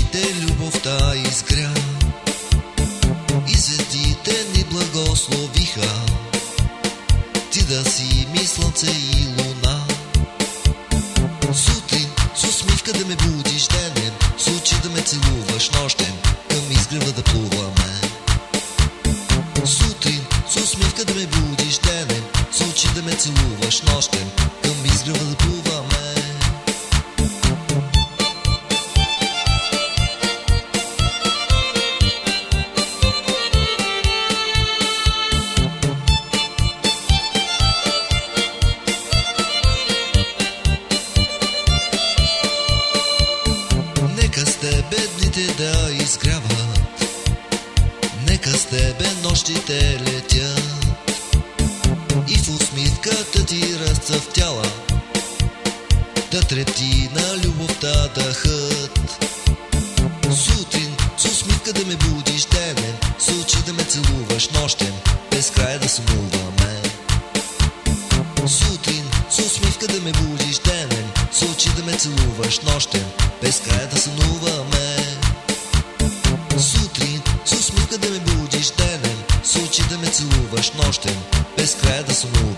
очите любовта изгря и светите ни благословиха. Ти да си ми слънце и луна. Сутрин с усмивка да ме будиш денем, с очи да ме целуваш нощем, към изгрева да плуваме. Сутрин с усмивка да ме будиш денем, с очи да ме целуваш нощем, Нека с тебе дните да изгряват. Нека с тебе нощите летят. И в усмивката ти разцъфтяла. Да трепти на любовта дъхът Сутрин с усмивка да ме будиш денем С очи да ме целуваш нощем. Без край да сънуваме Сутрин с усмивка да ме будиш денем С да ме целуваш нощем Без край да сънуваме. Сутрин с усмивка да ме будиш денем С очи да ме целуваш нощем Без край да сънуваме